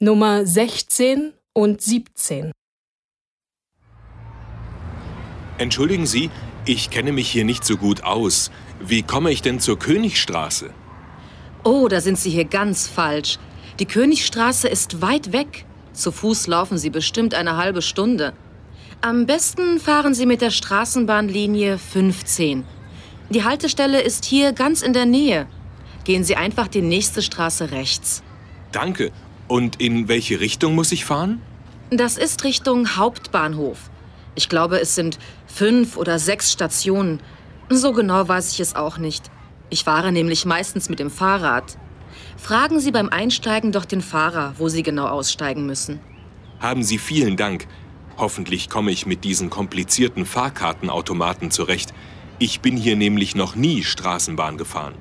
Nummer 16 und 17. Entschuldigen Sie, ich kenne mich hier nicht so gut aus. Wie komme ich denn zur Königstraße? Oh, da sind Sie hier ganz falsch. Die Königstraße ist weit weg. Zu Fuß laufen Sie bestimmt eine halbe Stunde. Am besten fahren Sie mit der Straßenbahnlinie 15. Die Haltestelle ist hier ganz in der Nähe. Gehen Sie einfach die nächste Straße rechts. Danke. Und in welche Richtung muss ich fahren? Das ist Richtung Hauptbahnhof. Ich glaube, es sind fünf oder sechs Stationen. So genau weiß ich es auch nicht. Ich fahre nämlich meistens mit dem Fahrrad. Fragen Sie beim Einsteigen doch den Fahrer, wo Sie genau aussteigen müssen. Haben Sie vielen Dank. Hoffentlich komme ich mit diesen komplizierten Fahrkartenautomaten zurecht. Ich bin hier nämlich noch nie Straßenbahn gefahren.